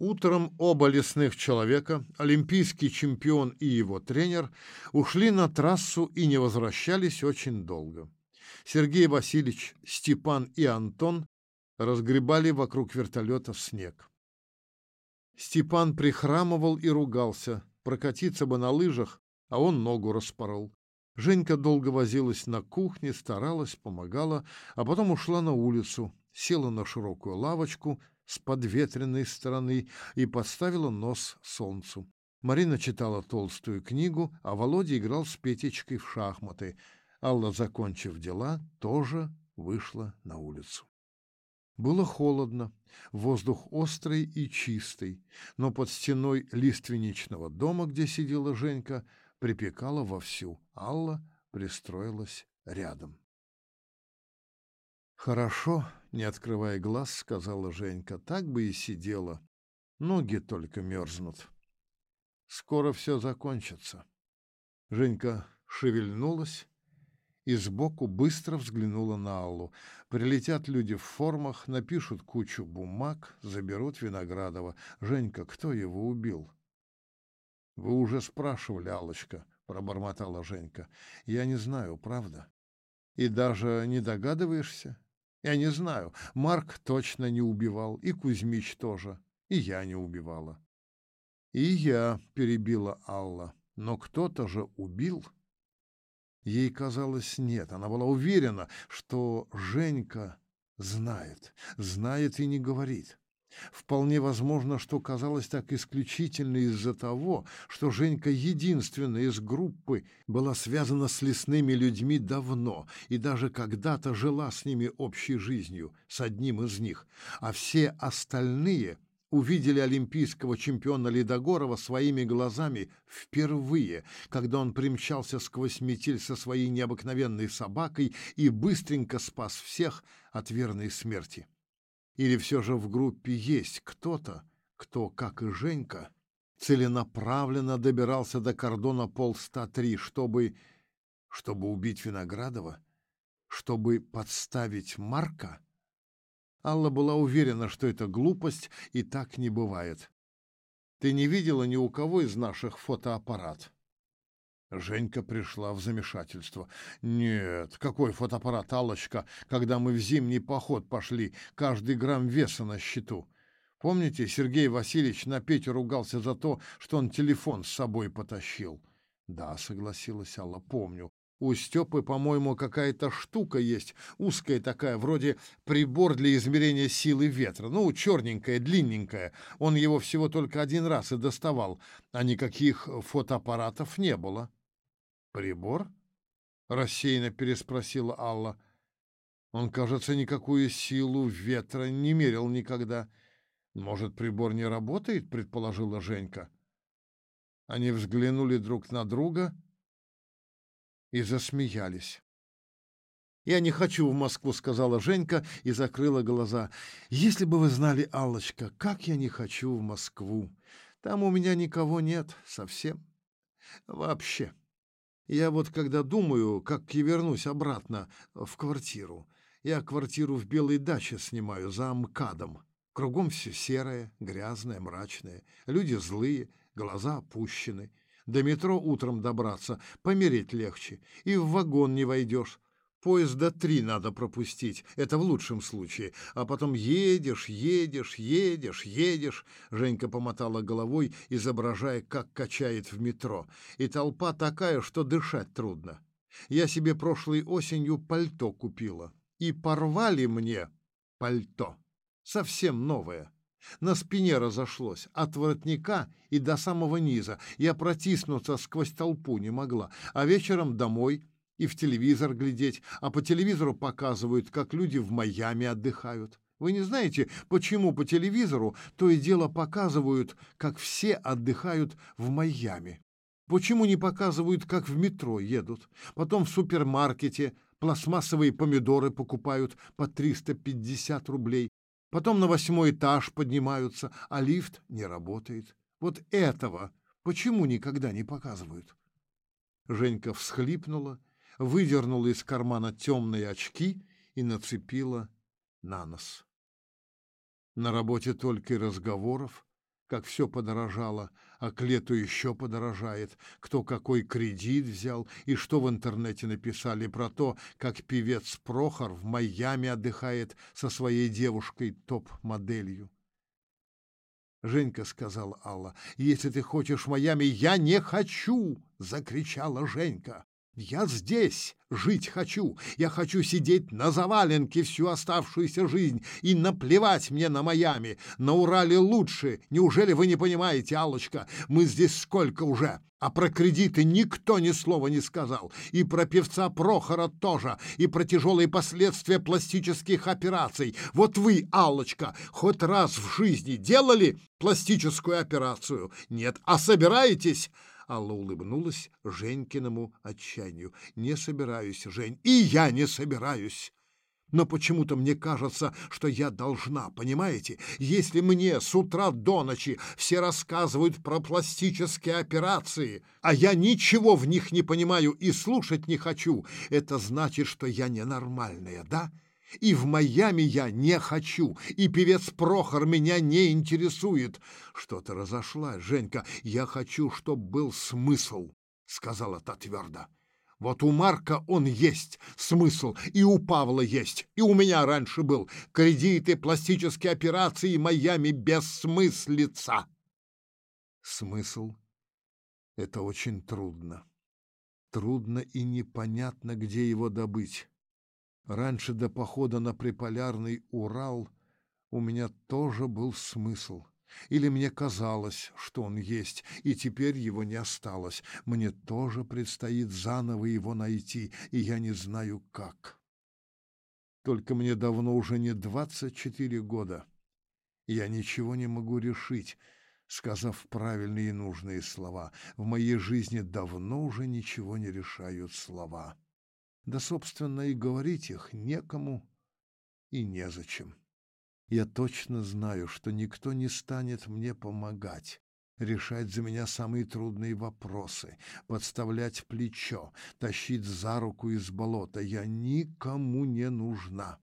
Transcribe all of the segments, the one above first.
Утром оба лесных человека, олимпийский чемпион и его тренер, ушли на трассу и не возвращались очень долго. Сергей Васильевич, Степан и Антон разгребали вокруг вертолета снег. Степан прихрамывал и ругался, прокатиться бы на лыжах, а он ногу распорол. Женька долго возилась на кухне, старалась, помогала, а потом ушла на улицу, села на широкую лавочку с подветренной стороны и подставила нос солнцу. Марина читала толстую книгу, а Володя играл с Петечкой в шахматы. Алла, закончив дела, тоже вышла на улицу. Было холодно, воздух острый и чистый, но под стеной лиственничного дома, где сидела Женька, припекало вовсю. Алла пристроилась рядом. «Хорошо», — не открывая глаз, сказала Женька, — «так бы и сидела. Ноги только мерзнут. Скоро все закончится». Женька шевельнулась и сбоку быстро взглянула на Аллу. Прилетят люди в формах, напишут кучу бумаг, заберут Виноградова. «Женька, кто его убил?» «Вы уже спрашивали, Аллочка», — пробормотала Женька. «Я не знаю, правда. И даже не догадываешься?» Я не знаю, Марк точно не убивал, и Кузьмич тоже, и я не убивала. И я, перебила Алла, но кто-то же убил. Ей казалось, нет, она была уверена, что Женька знает, знает и не говорит. Вполне возможно, что казалось так исключительно из-за того, что Женька единственная из группы была связана с лесными людьми давно и даже когда-то жила с ними общей жизнью, с одним из них, а все остальные увидели олимпийского чемпиона Ледогорова своими глазами впервые, когда он примчался сквозь метель со своей необыкновенной собакой и быстренько спас всех от верной смерти. Или все же в группе есть кто-то, кто, как и Женька, целенаправленно добирался до кордона полста три, чтобы... чтобы убить Виноградова? Чтобы подставить Марка? Алла была уверена, что это глупость, и так не бывает. Ты не видела ни у кого из наших фотоаппарат? Женька пришла в замешательство. «Нет, какой фотоаппарат, Аллочка, когда мы в зимний поход пошли, каждый грамм веса на счету. Помните, Сергей Васильевич на Петю ругался за то, что он телефон с собой потащил?» «Да», — согласилась Алла, — «помню. У Степы, по-моему, какая-то штука есть, узкая такая, вроде прибор для измерения силы ветра. Ну, черненькая, длинненькая. Он его всего только один раз и доставал, а никаких фотоаппаратов не было». «Прибор?» — рассеянно переспросила Алла. «Он, кажется, никакую силу ветра не мерил никогда. Может, прибор не работает?» — предположила Женька. Они взглянули друг на друга и засмеялись. «Я не хочу в Москву», — сказала Женька и закрыла глаза. «Если бы вы знали, Аллочка, как я не хочу в Москву. Там у меня никого нет совсем. Вообще». Я вот когда думаю, как я вернусь обратно в квартиру, я квартиру в Белой даче снимаю за МКАДом. Кругом все серое, грязное, мрачное. Люди злые, глаза опущены. До метро утром добраться, помереть легче. И в вагон не войдешь. Поезда три надо пропустить, это в лучшем случае. А потом едешь, едешь, едешь, едешь. Женька помотала головой, изображая, как качает в метро. И толпа такая, что дышать трудно. Я себе прошлой осенью пальто купила. И порвали мне пальто. Совсем новое. На спине разошлось, от воротника и до самого низа. Я протиснуться сквозь толпу не могла. А вечером домой и в телевизор глядеть, а по телевизору показывают, как люди в Майами отдыхают. Вы не знаете, почему по телевизору то и дело показывают, как все отдыхают в Майами? Почему не показывают, как в метро едут? Потом в супермаркете пластмассовые помидоры покупают по 350 рублей. Потом на восьмой этаж поднимаются, а лифт не работает. Вот этого почему никогда не показывают? Женька всхлипнула выдернула из кармана темные очки и нацепила на нос. На работе только и разговоров, как все подорожало, а к лету еще подорожает, кто какой кредит взял и что в интернете написали про то, как певец Прохор в Майами отдыхает со своей девушкой топ-моделью. Женька сказала Алла, если ты хочешь в Майами, я не хочу, закричала Женька. Я здесь жить хочу. Я хочу сидеть на заваленке всю оставшуюся жизнь и наплевать мне на Майами. На Урале лучше. Неужели вы не понимаете, Алочка? Мы здесь сколько уже? А про кредиты никто ни слова не сказал. И про певца Прохора тоже. И про тяжелые последствия пластических операций. Вот вы, Алочка, хоть раз в жизни делали пластическую операцию? Нет. А собираетесь? Алла улыбнулась Женькиному отчаянию. «Не собираюсь, Жень, и я не собираюсь!» Но почему-то мне кажется, что я должна, понимаете? Если мне с утра до ночи все рассказывают про пластические операции, а я ничего в них не понимаю и слушать не хочу, это значит, что я ненормальная, да? И в Майами я не хочу, и певец Прохор меня не интересует. Что-то разошлась, Женька. Я хочу, чтобы был смысл, сказала та твердо. Вот у Марка он есть, смысл, и у Павла есть, и у меня раньше был. Кредиты, пластические операции, Майами бессмыслица. Смысл — это очень трудно. Трудно и непонятно, где его добыть. Раньше до похода на приполярный Урал у меня тоже был смысл. Или мне казалось, что он есть, и теперь его не осталось. Мне тоже предстоит заново его найти, и я не знаю как. Только мне давно уже не двадцать четыре года. Я ничего не могу решить, сказав правильные и нужные слова. В моей жизни давно уже ничего не решают слова. Да, собственно, и говорить их некому и незачем. Я точно знаю, что никто не станет мне помогать, решать за меня самые трудные вопросы, подставлять плечо, тащить за руку из болота. Я никому не нужна.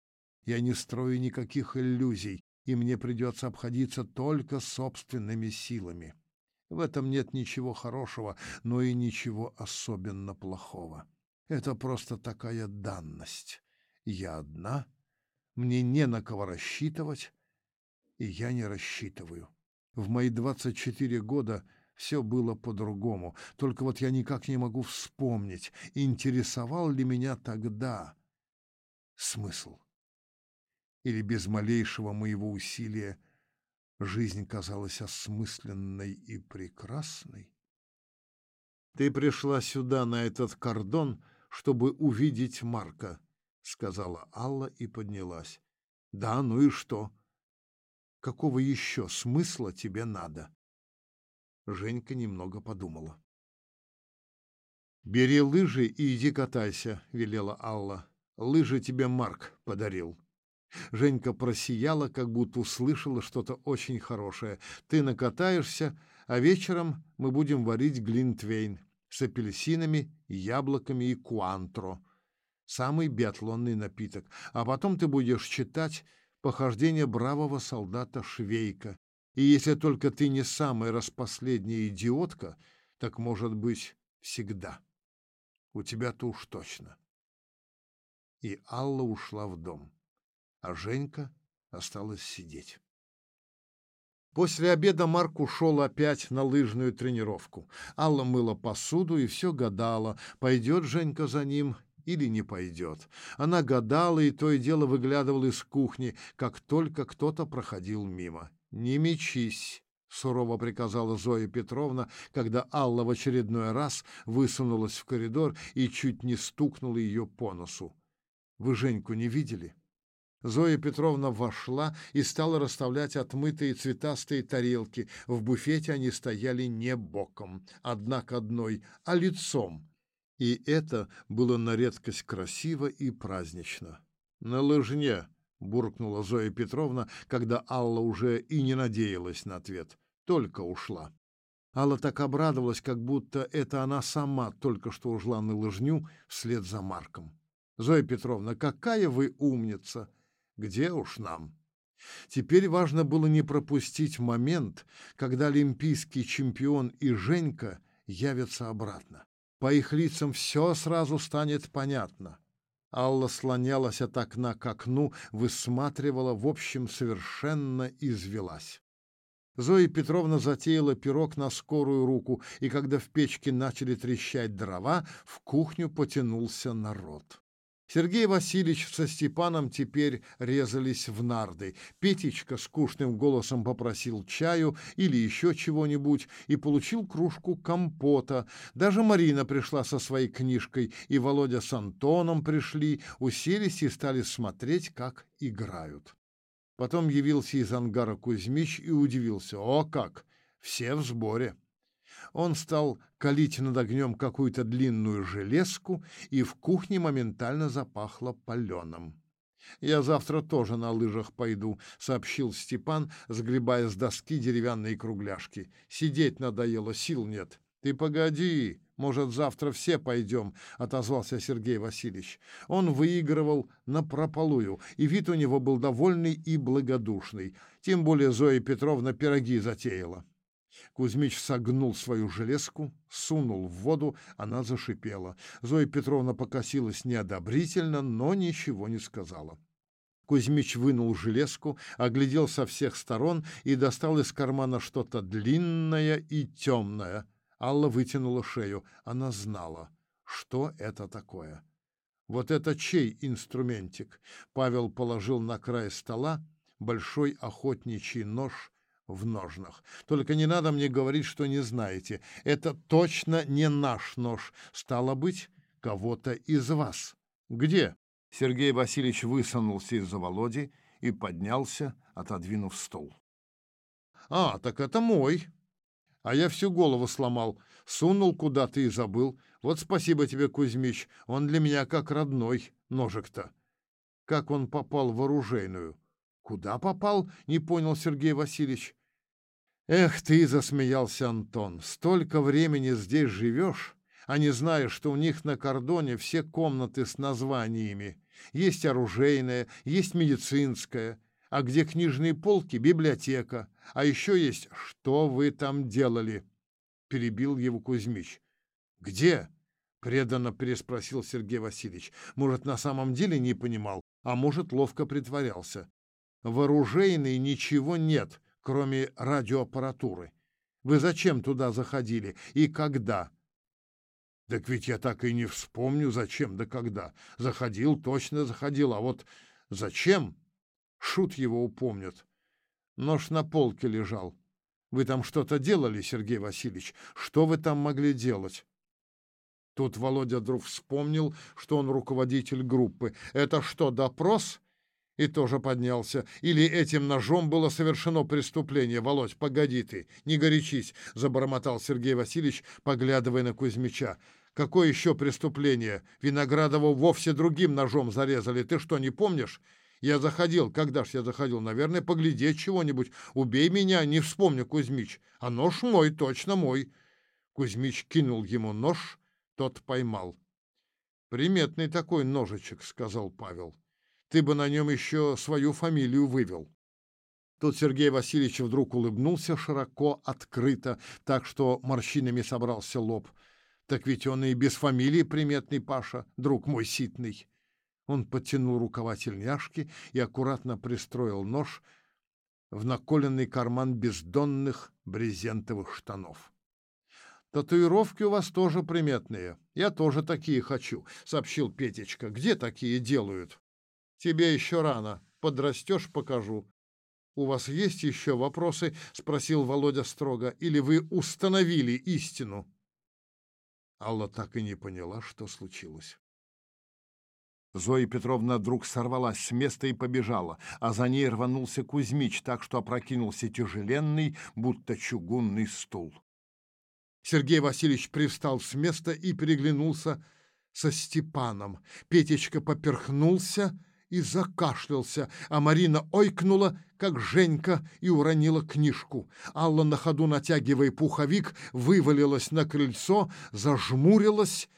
Я не строю никаких иллюзий, и мне придется обходиться только собственными силами. В этом нет ничего хорошего, но и ничего особенно плохого. Это просто такая данность. Я одна, мне не на кого рассчитывать, и я не рассчитываю. В мои 24 года все было по-другому, только вот я никак не могу вспомнить, интересовал ли меня тогда смысл. Или без малейшего моего усилия жизнь казалась осмысленной и прекрасной. Ты пришла сюда, на этот кордон, — чтобы увидеть Марка, сказала Алла и поднялась. Да, ну и что? Какого еще смысла тебе надо? Женька немного подумала. Бери лыжи и иди катайся, велела Алла. Лыжи тебе Марк подарил. Женька просияла, как будто услышала что-то очень хорошее. Ты накатаешься, а вечером мы будем варить глинтвейн с апельсинами, яблоками и куантро. Самый биатлонный напиток. А потом ты будешь читать похождение бравого солдата Швейка. И если только ты не самая распоследняя идиотка, так, может быть, всегда. У тебя-то уж точно. И Алла ушла в дом, а Женька осталась сидеть. После обеда Марк ушел опять на лыжную тренировку. Алла мыла посуду и все гадала, пойдет Женька за ним или не пойдет. Она гадала и то и дело выглядывала из кухни, как только кто-то проходил мимо. «Не мечись!» — сурово приказала Зоя Петровна, когда Алла в очередной раз высунулась в коридор и чуть не стукнула ее по носу. «Вы Женьку не видели?» Зоя Петровна вошла и стала расставлять отмытые цветастые тарелки. В буфете они стояли не боком, одна к одной, а лицом. И это было на редкость красиво и празднично. «На лыжне», — буркнула Зоя Петровна, когда Алла уже и не надеялась на ответ, только ушла. Алла так обрадовалась, как будто это она сама только что ушла на лыжню вслед за Марком. «Зоя Петровна, какая вы умница!» Где уж нам? Теперь важно было не пропустить момент, когда олимпийский чемпион и Женька явятся обратно. По их лицам все сразу станет понятно. Алла слонялась от окна к окну, высматривала, в общем, совершенно извелась. Зоя Петровна затеяла пирог на скорую руку, и когда в печке начали трещать дрова, в кухню потянулся народ. Сергей Васильевич со Степаном теперь резались в нарды. Петечка скучным голосом попросил чаю или еще чего-нибудь и получил кружку компота. Даже Марина пришла со своей книжкой, и Володя с Антоном пришли, уселись и стали смотреть, как играют. Потом явился из ангара Кузьмич и удивился. О как! Все в сборе! Он стал калить над огнем какую-то длинную железку, и в кухне моментально запахло паленым. «Я завтра тоже на лыжах пойду», — сообщил Степан, сгребая с доски деревянные кругляшки. «Сидеть надоело, сил нет». «Ты погоди, может, завтра все пойдем», — отозвался Сергей Васильевич. Он выигрывал напропалую, и вид у него был довольный и благодушный. Тем более Зоя Петровна пироги затеяла. Кузьмич согнул свою железку, сунул в воду, она зашипела. Зоя Петровна покосилась неодобрительно, но ничего не сказала. Кузьмич вынул железку, оглядел со всех сторон и достал из кармана что-то длинное и темное. Алла вытянула шею. Она знала, что это такое. «Вот это чей инструментик?» Павел положил на край стола большой охотничий нож в ножнах. Только не надо мне говорить, что не знаете. Это точно не наш нож. Стало быть, кого-то из вас. Где? Сергей Васильевич высунулся из-за Володи и поднялся, отодвинув стол. А, так это мой. А я всю голову сломал, сунул куда-то и забыл. Вот спасибо тебе, Кузьмич, он для меня как родной ножик-то. Как он попал в оружейную? Куда попал? Не понял Сергей Васильевич. Эх ты, засмеялся Антон, столько времени здесь живешь, а не знаешь, что у них на кордоне все комнаты с названиями. Есть оружейная, есть медицинская, а где книжные полки — библиотека. А еще есть «Что вы там делали?» — перебил его Кузьмич. «Где?» — преданно переспросил Сергей Васильевич. Может, на самом деле не понимал, а может, ловко притворялся. В оружейной ничего нет, кроме радиоаппаратуры. Вы зачем туда заходили и когда? Так ведь я так и не вспомню, зачем да когда. Заходил, точно заходил, а вот зачем? Шут его упомнит. Нож на полке лежал. Вы там что-то делали, Сергей Васильевич? Что вы там могли делать? Тут Володя вдруг вспомнил, что он руководитель группы. Это что, допрос? И тоже поднялся. Или этим ножом было совершено преступление. Володь, погоди ты, не горячись, забормотал Сергей Васильевич, поглядывая на Кузьмича. Какое еще преступление? Виноградова вовсе другим ножом зарезали. Ты что, не помнишь? Я заходил. Когда ж я заходил? Наверное, поглядеть чего-нибудь. Убей меня, не вспомню, Кузьмич. А нож мой, точно мой. Кузьмич кинул ему нож, тот поймал. Приметный такой ножичек, сказал Павел ты бы на нем еще свою фамилию вывел. Тут Сергей Васильевич вдруг улыбнулся широко, открыто, так что морщинами собрался лоб. Так ведь он и без фамилии приметный Паша, друг мой ситный. Он подтянул рукава тельняшки и аккуратно пристроил нож в наколенный карман бездонных брезентовых штанов. «Татуировки у вас тоже приметные. Я тоже такие хочу», — сообщил Петечка. «Где такие делают?» Тебе еще рано. Подрастешь, покажу. У вас есть еще вопросы? Спросил Володя строго. Или вы установили истину? Алла так и не поняла, что случилось. Зоя Петровна вдруг сорвалась с места и побежала, а за ней рванулся Кузьмич, так что опрокинулся тяжеленный, будто чугунный стул. Сергей Васильевич привстал с места и переглянулся со Степаном. Петечка поперхнулся и закашлялся, а Марина ойкнула, как Женька, и уронила книжку. Алла на ходу, натягивая пуховик, вывалилась на крыльцо, зажмурилась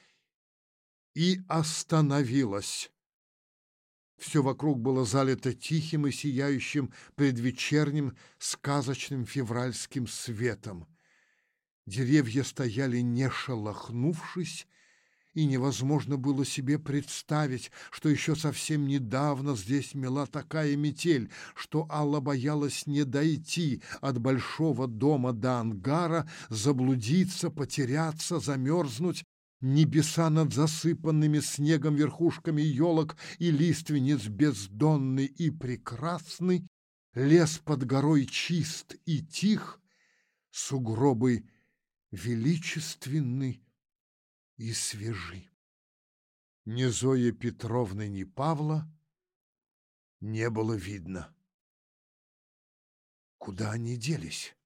и остановилась. Все вокруг было залито тихим и сияющим предвечерним сказочным февральским светом. Деревья стояли не шелохнувшись, и невозможно было себе представить, что еще совсем недавно здесь мела такая метель, что Алла боялась не дойти от большого дома до ангара, заблудиться, потеряться, замерзнуть. Небеса над засыпанными снегом верхушками елок и лиственниц бездонный и прекрасный, лес под горой чист и тих, сугробы величественный и свежи. Ни Зои Петровны, ни Павла не было видно. Куда они делись?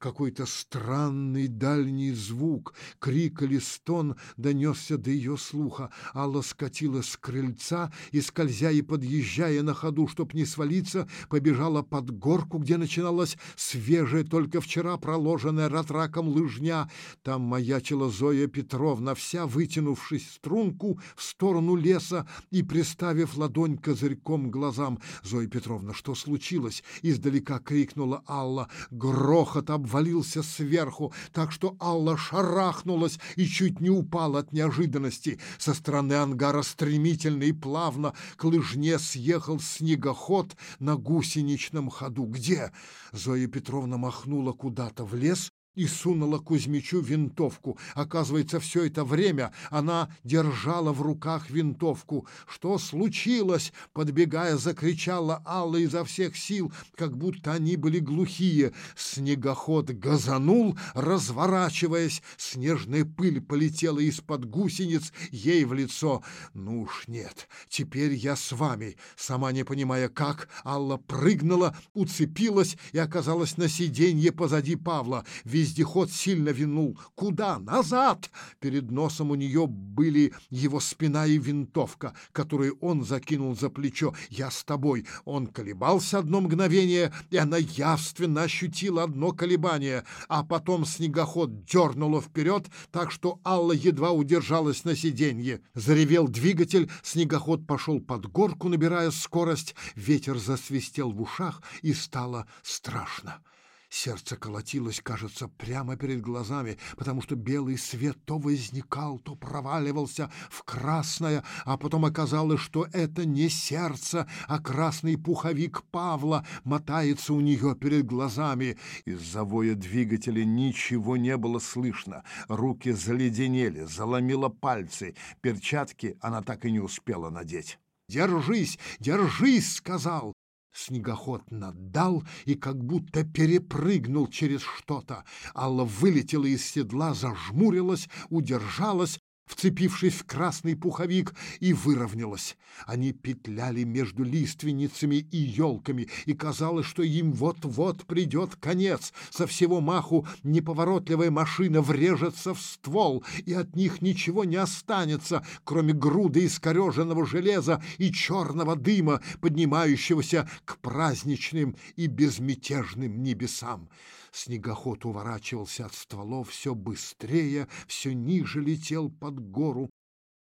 Какой-то странный дальний звук, крик или стон донесся до ее слуха. Алла скатилась с крыльца и, скользя и подъезжая на ходу, чтоб не свалиться, побежала под горку, где начиналась свежая, только вчера проложенная ратраком лыжня. Там маячила Зоя Петровна, вся вытянувшись струнку в сторону леса и приставив ладонь козырьком глазам. «Зоя Петровна, что случилось?» — издалека крикнула Алла. Грохот об обвалился сверху, так что Алла шарахнулась и чуть не упала от неожиданности. Со стороны ангара стремительно и плавно к лыжне съехал снегоход на гусеничном ходу. «Где?» Зоя Петровна махнула куда-то в лес, и сунула Кузьмичу винтовку. Оказывается, все это время она держала в руках винтовку. «Что случилось?» — подбегая, закричала Алла изо всех сил, как будто они были глухие. Снегоход газанул, разворачиваясь. Снежная пыль полетела из-под гусениц ей в лицо. «Ну уж нет, теперь я с вами». Сама не понимая как, Алла прыгнула, уцепилась и оказалась на сиденье позади Павла. Вездеход сильно винул. Куда? Назад! Перед носом у нее были его спина и винтовка, которую он закинул за плечо. Я с тобой. Он колебался одно мгновение, и она явственно ощутила одно колебание, а потом снегоход дернуло вперед, так что Алла едва удержалась на сиденье. Заревел двигатель, снегоход пошел под горку, набирая скорость, ветер засвистел в ушах, и стало страшно. Сердце колотилось, кажется, прямо перед глазами, потому что белый свет то возникал, то проваливался в красное, а потом оказалось, что это не сердце, а красный пуховик Павла мотается у нее перед глазами. Из-за воя двигателя ничего не было слышно. Руки заледенели, заломило пальцы. Перчатки она так и не успела надеть. «Держись, держись!» — сказал. Снегоход наддал и как будто перепрыгнул через что-то. Алла вылетела из седла, зажмурилась, удержалась, вцепившись в красный пуховик, и выровнялась. Они петляли между лиственницами и елками, и казалось, что им вот-вот придет конец. Со всего маху неповоротливая машина врежется в ствол, и от них ничего не останется, кроме груды искореженного железа и черного дыма, поднимающегося к праздничным и безмятежным небесам. Снегоход уворачивался от стволов все быстрее, все ниже летел под гору.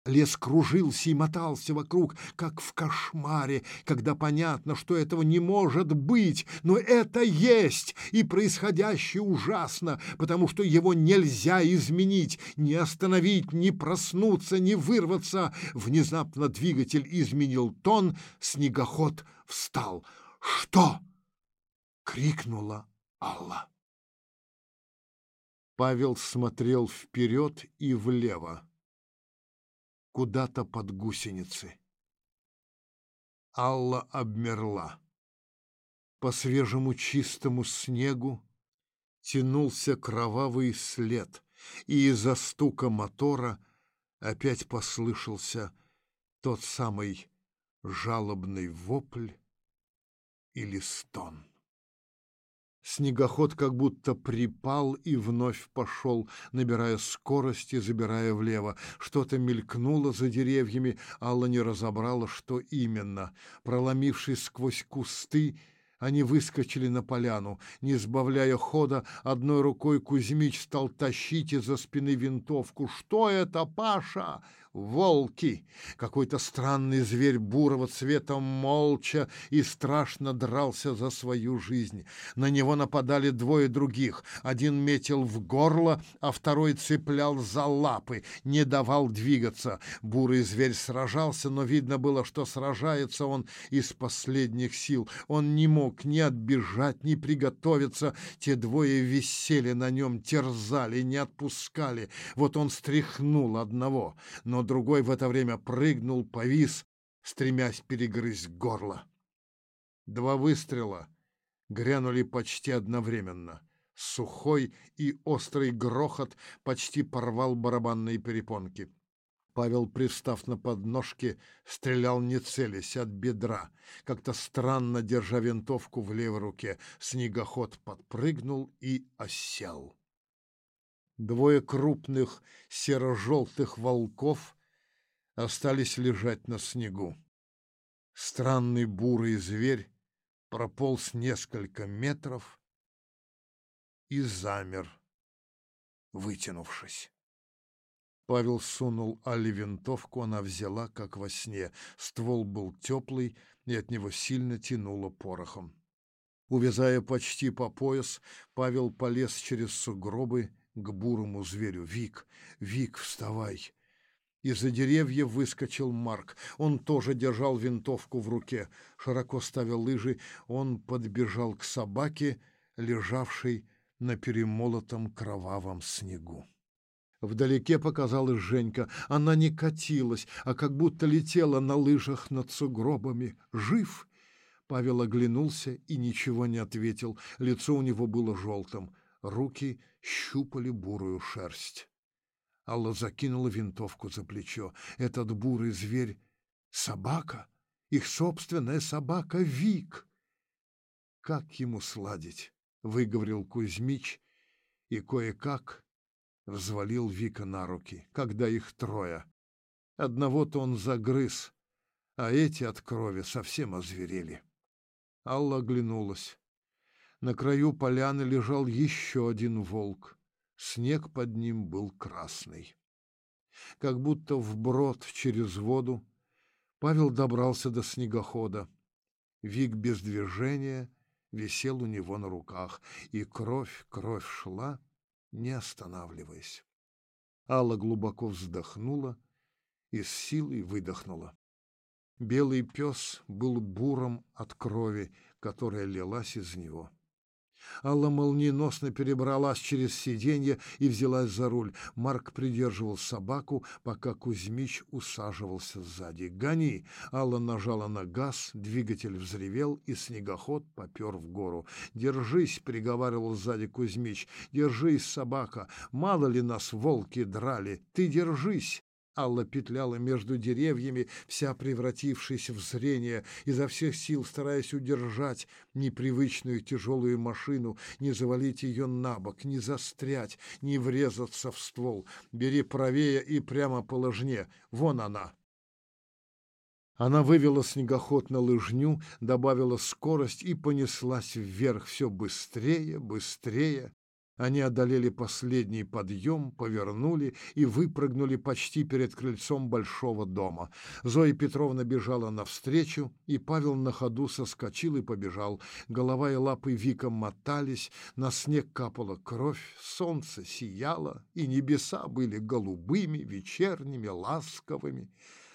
Лес кружился и мотался вокруг, как в кошмаре, когда понятно, что этого не может быть, но это есть, и происходящее ужасно, потому что его нельзя изменить, не остановить, не проснуться, не вырваться. Внезапно двигатель изменил тон, снегоход встал. «Что?» — крикнула Алла. Павел смотрел вперед и влево, куда-то под гусеницы. Алла обмерла. По свежему чистому снегу тянулся кровавый след, и из-за стука мотора опять послышался тот самый жалобный вопль или стон. Снегоход как будто припал и вновь пошел, набирая скорость и забирая влево. Что-то мелькнуло за деревьями, Алла не разобрала, что именно. Проломившись сквозь кусты, они выскочили на поляну. Не сбавляя хода, одной рукой Кузьмич стал тащить из-за спины винтовку. «Что это, Паша?» Волки. Какой-то странный зверь бурого цвета молча и страшно дрался за свою жизнь. На него нападали двое других. Один метил в горло, а второй цеплял за лапы, не давал двигаться. Бурый зверь сражался, но видно было, что сражается он из последних сил. Он не мог ни отбежать, ни приготовиться. Те двое висели на нем, терзали, не отпускали. Вот он стряхнул одного, другой в это время прыгнул, повис, стремясь перегрызть горло. Два выстрела грянули почти одновременно. Сухой и острый грохот почти порвал барабанные перепонки. Павел, пристав на подножке, стрелял не целясь от бедра. Как-то странно, держа винтовку в левой руке, снегоход подпрыгнул и осел. Двое крупных серо-желтых волков остались лежать на снегу. Странный бурый зверь прополз несколько метров и замер, вытянувшись. Павел сунул Али винтовку, она взяла, как во сне. Ствол был теплый, и от него сильно тянуло порохом. Увязая почти по пояс, Павел полез через сугробы к бурому зверю. «Вик! Вик, вставай!» Из-за деревьев выскочил Марк. Он тоже держал винтовку в руке. Широко ставя лыжи, он подбежал к собаке, лежавшей на перемолотом кровавом снегу. Вдалеке показалась Женька. Она не катилась, а как будто летела на лыжах над сугробами. «Жив!» Павел оглянулся и ничего не ответил. Лицо у него было желтым. Руки щупали бурую шерсть. Алла закинула винтовку за плечо. Этот бурый зверь — собака, их собственная собака Вик. Как ему сладить? — выговорил Кузьмич, и кое-как взвалил Вика на руки, когда их трое. Одного-то он загрыз, а эти от крови совсем озверели. Алла оглянулась. На краю поляны лежал еще один волк. Снег под ним был красный. Как будто вброд через воду Павел добрался до снегохода. Вик без движения висел у него на руках, и кровь, кровь шла, не останавливаясь. Алла глубоко вздохнула и с силой выдохнула. Белый пес был буром от крови, которая лилась из него. Алла молниеносно перебралась через сиденье и взялась за руль. Марк придерживал собаку, пока Кузьмич усаживался сзади. «Гони!» Алла нажала на газ, двигатель взревел, и снегоход попер в гору. «Держись!» — приговаривал сзади Кузьмич. «Держись, собака! Мало ли нас волки драли! Ты держись!» Алла петляла между деревьями, вся превратившись в зрение, изо всех сил стараясь удержать непривычную тяжелую машину, не завалить ее на бок, не застрять, не врезаться в ствол. Бери правее и прямо по лыжне. Вон она. Она вывела снегоход на лыжню, добавила скорость и понеслась вверх все быстрее, быстрее. Они одолели последний подъем, повернули и выпрыгнули почти перед крыльцом большого дома. Зоя Петровна бежала навстречу, и Павел на ходу соскочил и побежал. Голова и лапы Вика мотались, на снег капала кровь, солнце сияло, и небеса были голубыми, вечерними, ласковыми.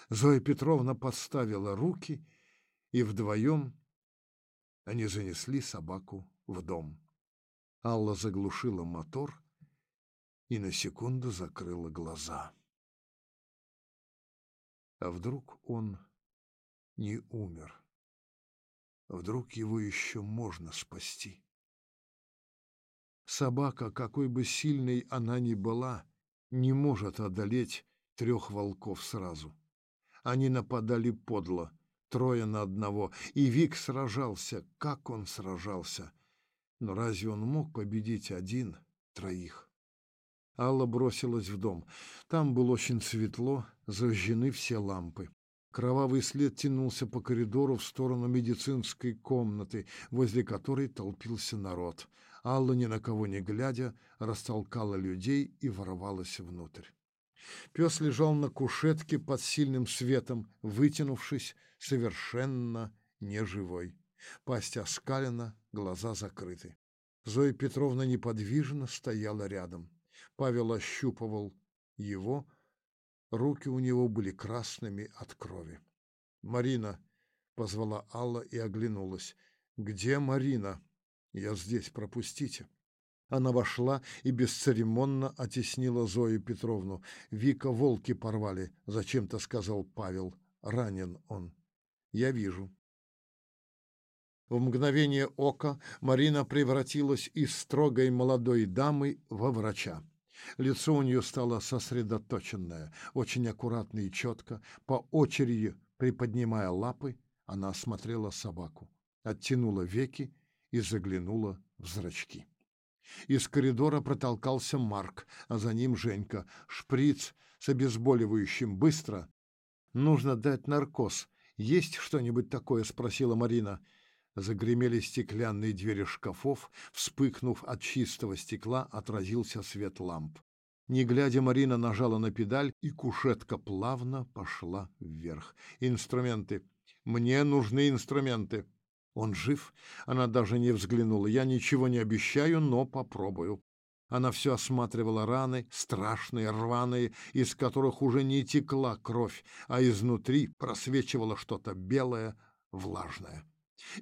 Зоя Петровна подставила руки, и вдвоем они занесли собаку в дом. Алла заглушила мотор и на секунду закрыла глаза. А вдруг он не умер? Вдруг его еще можно спасти? Собака, какой бы сильной она ни была, не может одолеть трех волков сразу. Они нападали подло, трое на одного, и Вик сражался. Как он сражался! Но разве он мог победить один, троих? Алла бросилась в дом. Там было очень светло, зажжены все лампы. Кровавый след тянулся по коридору в сторону медицинской комнаты, возле которой толпился народ. Алла, ни на кого не глядя, растолкала людей и ворвалась внутрь. Пес лежал на кушетке под сильным светом, вытянувшись, совершенно неживой. Пасть оскалена, глаза закрыты. Зоя Петровна неподвижно стояла рядом. Павел ощупывал его, руки у него были красными от крови. «Марина!» — позвала Алла и оглянулась. «Где Марина? Я здесь, пропустите». Она вошла и бесцеремонно оттеснила Зою Петровну. «Вика волки порвали», — зачем-то сказал Павел. «Ранен он». «Я вижу». В мгновение ока Марина превратилась из строгой молодой дамы во врача. Лицо у нее стало сосредоточенное, очень аккуратно и четко. По очереди, приподнимая лапы, она осмотрела собаку, оттянула веки и заглянула в зрачки. Из коридора протолкался Марк, а за ним Женька. Шприц с обезболивающим. Быстро. Нужно дать наркоз. Есть что-нибудь такое? спросила Марина. Загремели стеклянные двери шкафов, вспыхнув от чистого стекла, отразился свет ламп. Не глядя, Марина нажала на педаль, и кушетка плавно пошла вверх. «Инструменты! Мне нужны инструменты!» Он жив? Она даже не взглянула. Я ничего не обещаю, но попробую. Она все осматривала раны, страшные, рваные, из которых уже не текла кровь, а изнутри просвечивало что-то белое, влажное.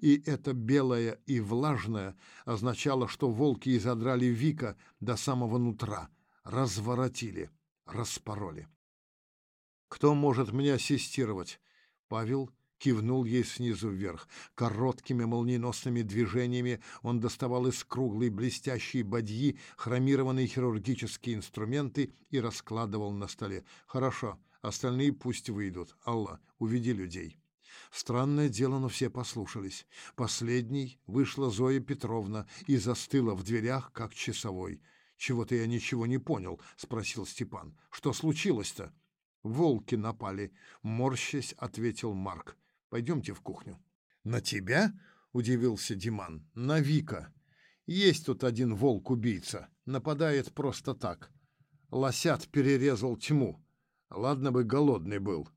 И это белое и влажное означало, что волки изодрали Вика до самого нутра, разворотили, распороли. «Кто может мне ассистировать?» Павел кивнул ей снизу вверх. Короткими молниеносными движениями он доставал из круглой блестящей бадьи хромированные хирургические инструменты и раскладывал на столе. «Хорошо, остальные пусть выйдут. Алла, уведи людей». Странное дело, но все послушались. Последней вышла Зоя Петровна и застыла в дверях, как часовой. «Чего-то я ничего не понял», — спросил Степан. «Что случилось-то?» «Волки напали», — морщась ответил Марк. Пойдемте в кухню. На тебя? удивился Диман. На Вика. Есть тут один волк-убийца. Нападает просто так. Лосят перерезал тьму. Ладно бы голодный был.